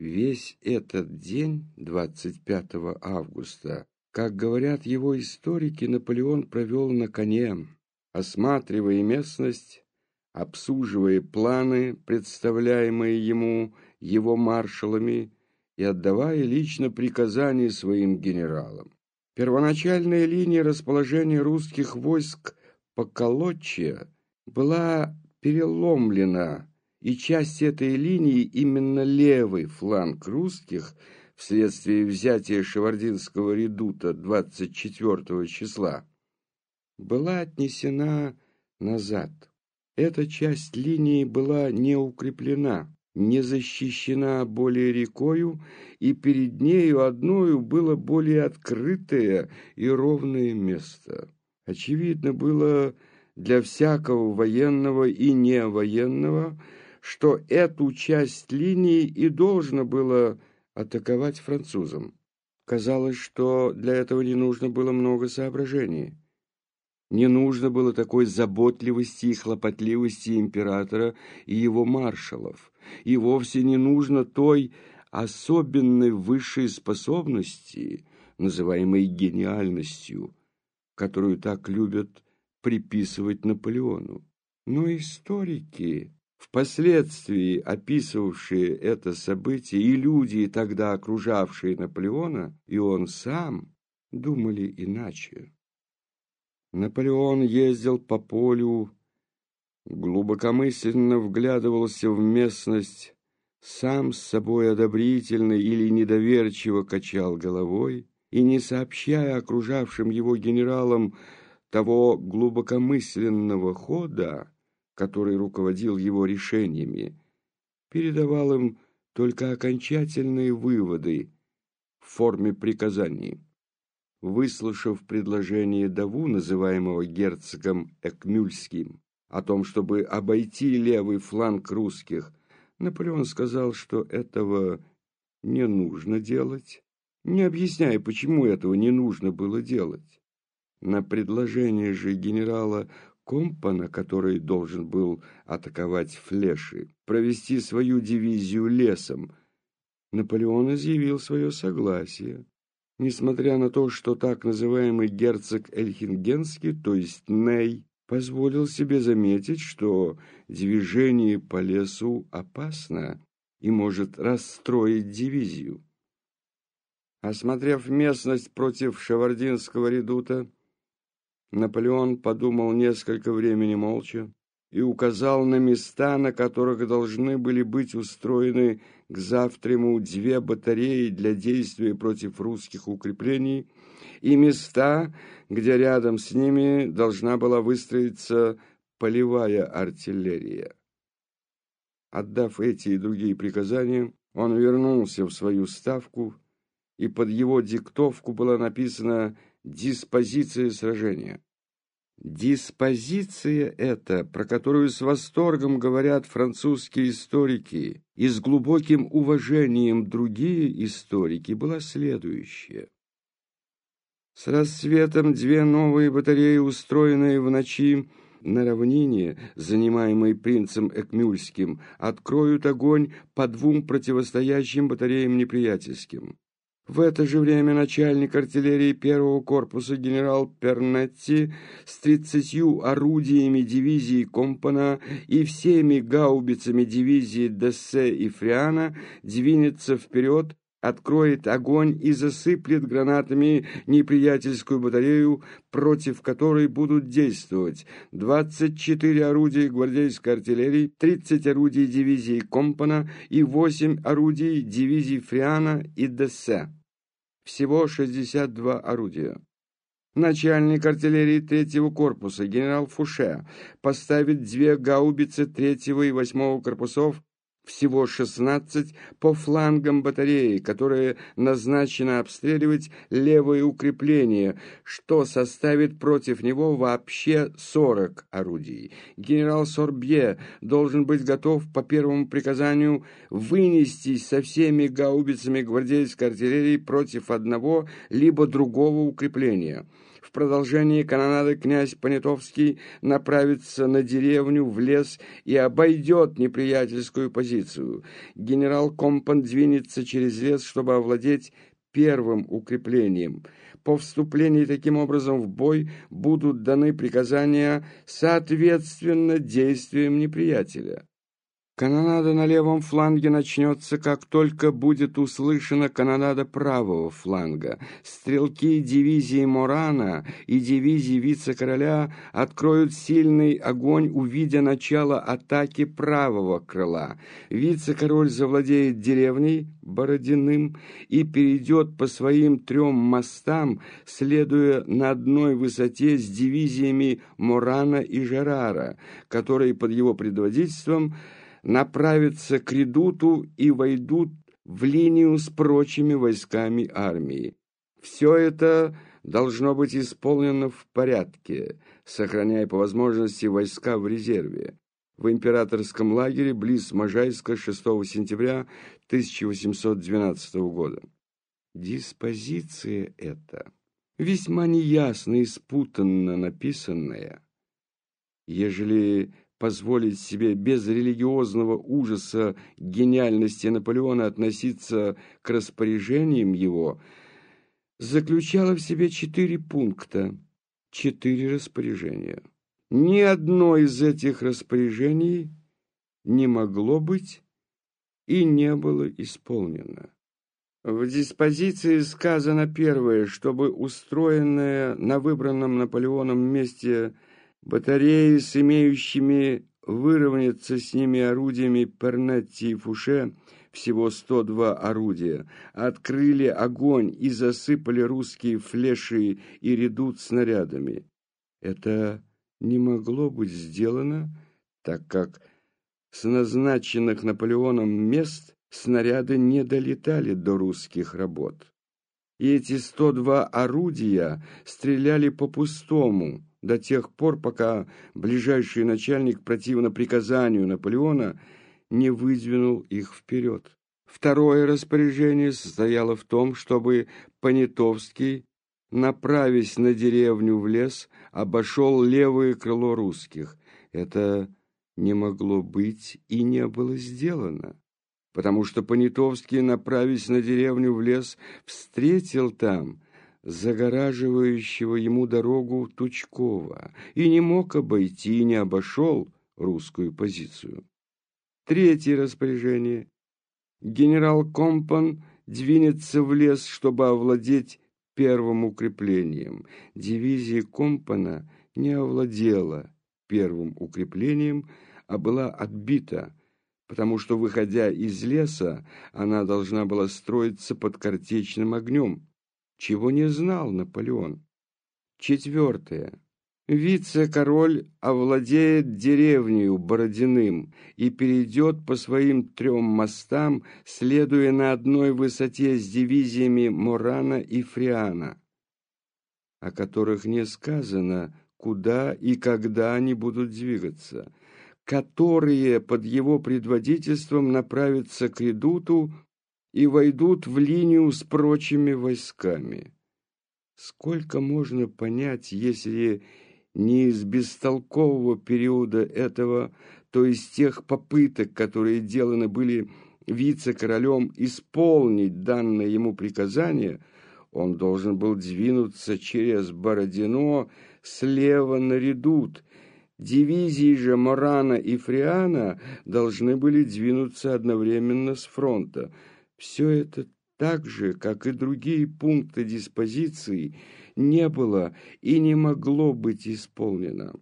Весь этот день, 25 августа, как говорят его историки, Наполеон провел на коне, осматривая местность, обсуживая планы, представляемые ему его маршалами, и отдавая лично приказания своим генералам. Первоначальная линия расположения русских войск по Колочье была переломлена, и часть этой линии, именно левый фланг русских, вследствие взятия Шевардинского редута 24 числа, была отнесена назад. Эта часть линии была не укреплена, не защищена более рекою, и перед нею одною было более открытое и ровное место. Очевидно было для всякого военного и невоенного, что эту часть линии и должно было атаковать французам. Казалось, что для этого не нужно было много соображений. Не нужно было такой заботливости и хлопотливости императора и его маршалов, и вовсе не нужно той особенной высшей способности, называемой гениальностью, которую так любят приписывать Наполеону. Но историки, впоследствии описывавшие это событие, и люди, тогда окружавшие Наполеона, и он сам, думали иначе. Наполеон ездил по полю, глубокомысленно вглядывался в местность, сам с собой одобрительно или недоверчиво качал головой и, не сообщая окружавшим его генералам того глубокомысленного хода, который руководил его решениями, передавал им только окончательные выводы в форме приказаний. Выслушав предложение Даву, называемого герцогом Экмюльским, о том, чтобы обойти левый фланг русских, Наполеон сказал, что этого не нужно делать, не объясняя, почему этого не нужно было делать. На предложение же генерала Компана, который должен был атаковать флеши, провести свою дивизию лесом, Наполеон изъявил свое согласие. Несмотря на то, что так называемый герцог Эльхингенский, то есть Ней, позволил себе заметить, что движение по лесу опасно и может расстроить дивизию. Осмотрев местность против Шевардинского редута, Наполеон подумал несколько времени молча и указал на места, на которых должны были быть устроены к завтраму две батареи для действия против русских укреплений и места, где рядом с ними должна была выстроиться полевая артиллерия. Отдав эти и другие приказания, он вернулся в свою ставку, и под его диктовку была написана «Диспозиция сражения». Диспозиция эта, про которую с восторгом говорят французские историки и с глубоким уважением другие историки, была следующая. С рассветом две новые батареи, устроенные в ночи на равнине, занимаемой принцем Экмюльским, откроют огонь по двум противостоящим батареям неприятельским. В это же время начальник артиллерии первого корпуса генерал Пернетти с тридцатью орудиями дивизии Компана и всеми гаубицами дивизии Дессе и Фриана двинется вперед, откроет огонь и засыплет гранатами неприятельскую батарею, против которой будут действовать 24 орудия гвардейской артиллерии, 30 орудий дивизии Компана и 8 орудий дивизии Фриана и Дессе. Всего 62 орудия. Начальник артиллерии третьего корпуса генерал Фуше поставит две гаубицы третьего и восьмого корпусов всего 16 по флангам батареи, которая назначена обстреливать левое укрепление, что составит против него вообще 40 орудий. Генерал Сорбье должен быть готов по первому приказанию вынестись со всеми гаубицами гвардейской артиллерии против одного либо другого укрепления. Продолжении канонады князь Понятовский направится на деревню, в лес и обойдет неприятельскую позицию. Генерал Компан двинется через лес, чтобы овладеть первым укреплением. По вступлении таким образом в бой будут даны приказания соответственно действиям неприятеля. Канонада на левом фланге начнется, как только будет услышана канонада правого фланга. Стрелки дивизии Морана и дивизии вице-короля откроют сильный огонь, увидя начало атаки правого крыла. Вице-король завладеет деревней Бородиным и перейдет по своим трем мостам, следуя на одной высоте с дивизиями Морана и Жерара, которые под его предводительством направятся к редуту и войдут в линию с прочими войсками армии. Все это должно быть исполнено в порядке, сохраняя по возможности войска в резерве. В императорском лагере близ Можайска 6 сентября 1812 года. Диспозиция эта, весьма неясно и спутанно написанная, ежели позволить себе без религиозного ужаса гениальности Наполеона относиться к распоряжениям его, заключала в себе четыре пункта, четыре распоряжения. Ни одно из этих распоряжений не могло быть и не было исполнено. В диспозиции сказано первое, чтобы устроенное на выбранном Наполеоном месте – Батареи с имеющими выровняться с ними орудиями Пернетти и Фуше, всего 102 орудия, открыли огонь и засыпали русские флеши и редут снарядами. Это не могло быть сделано, так как с назначенных Наполеоном мест снаряды не долетали до русских работ. И эти 102 орудия стреляли по пустому, до тех пор, пока ближайший начальник противно приказанию Наполеона не выдвинул их вперед. Второе распоряжение состояло в том, чтобы Понятовский, направясь на деревню в лес, обошел левое крыло русских. Это не могло быть и не было сделано, потому что Понятовский, направясь на деревню в лес, встретил там загораживающего ему дорогу Тучкова, и не мог обойти, и не обошел русскую позицию. Третье распоряжение. Генерал Компан двинется в лес, чтобы овладеть первым укреплением. Дивизия Компана не овладела первым укреплением, а была отбита, потому что, выходя из леса, она должна была строиться под картечным огнем чего не знал Наполеон. Четвертое. Вице-король овладеет деревнею Бородиным и перейдет по своим трем мостам, следуя на одной высоте с дивизиями Морана и Фриана, о которых не сказано, куда и когда они будут двигаться, которые под его предводительством направятся к редуту и войдут в линию с прочими войсками. Сколько можно понять, если не из бестолкового периода этого, то из тех попыток, которые деланы были вице-королем исполнить данное ему приказание, он должен был двинуться через Бородино слева на редут. Дивизии же Морана и Фриана должны были двинуться одновременно с фронта – все это так же, как и другие пункты диспозиции, не было и не могло быть исполнено.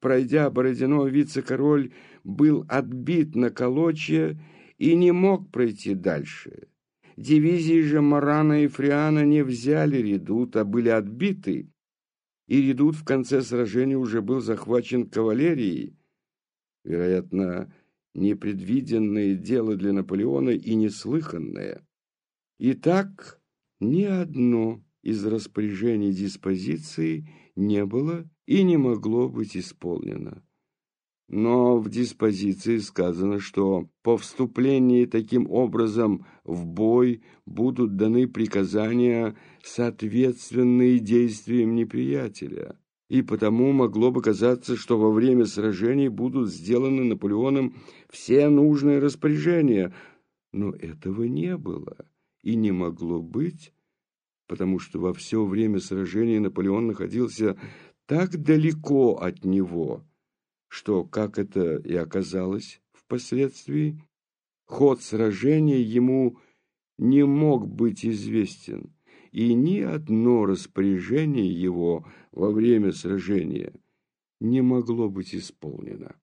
Пройдя Бородино, вице-король был отбит на колочья и не мог пройти дальше. Дивизии же Марана и Фриана не взяли редут, а были отбиты, и редут в конце сражения уже был захвачен кавалерией. Вероятно, непредвиденное дело для Наполеона и неслыханное. Итак, ни одно из распоряжений диспозиции не было и не могло быть исполнено. но в диспозиции сказано, что по вступлении таким образом в бой будут даны приказания, соответственные действиям неприятеля. И потому могло бы казаться, что во время сражений будут сделаны Наполеоном все нужные распоряжения. Но этого не было и не могло быть, потому что во все время сражений Наполеон находился так далеко от него, что, как это и оказалось впоследствии, ход сражения ему не мог быть известен, и ни одно распоряжение его во время сражения не могло быть исполнено.